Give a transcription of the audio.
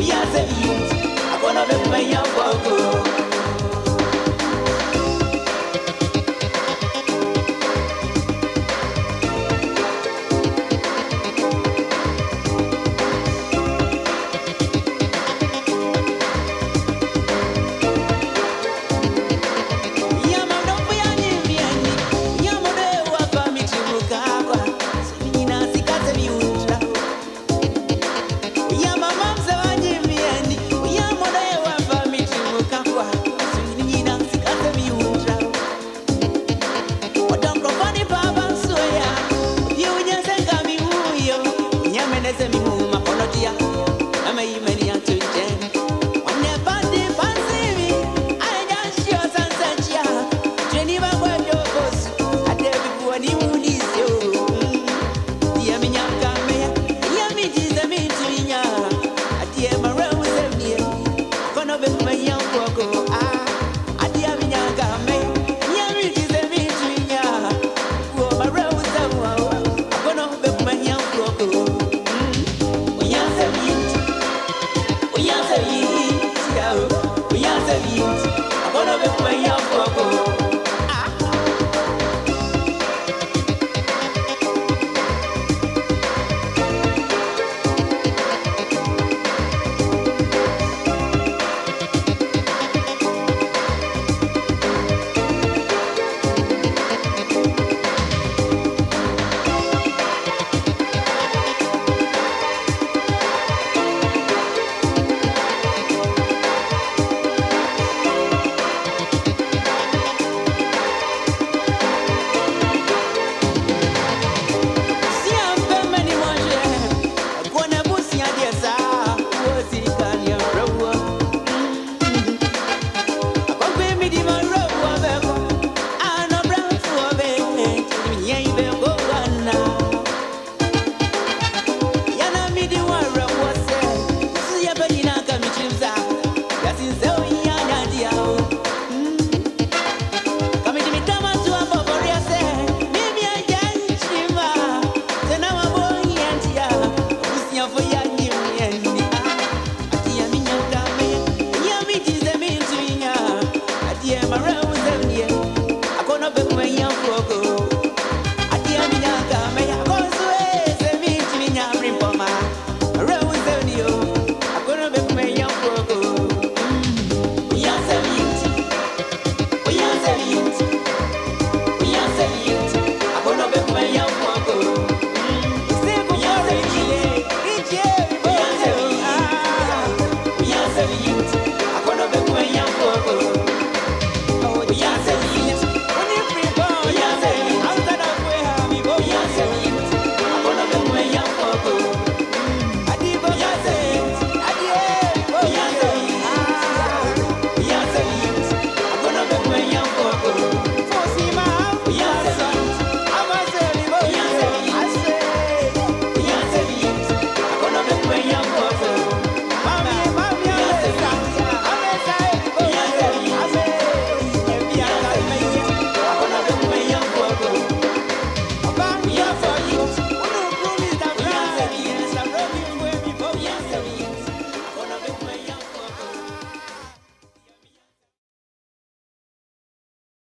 Uyanze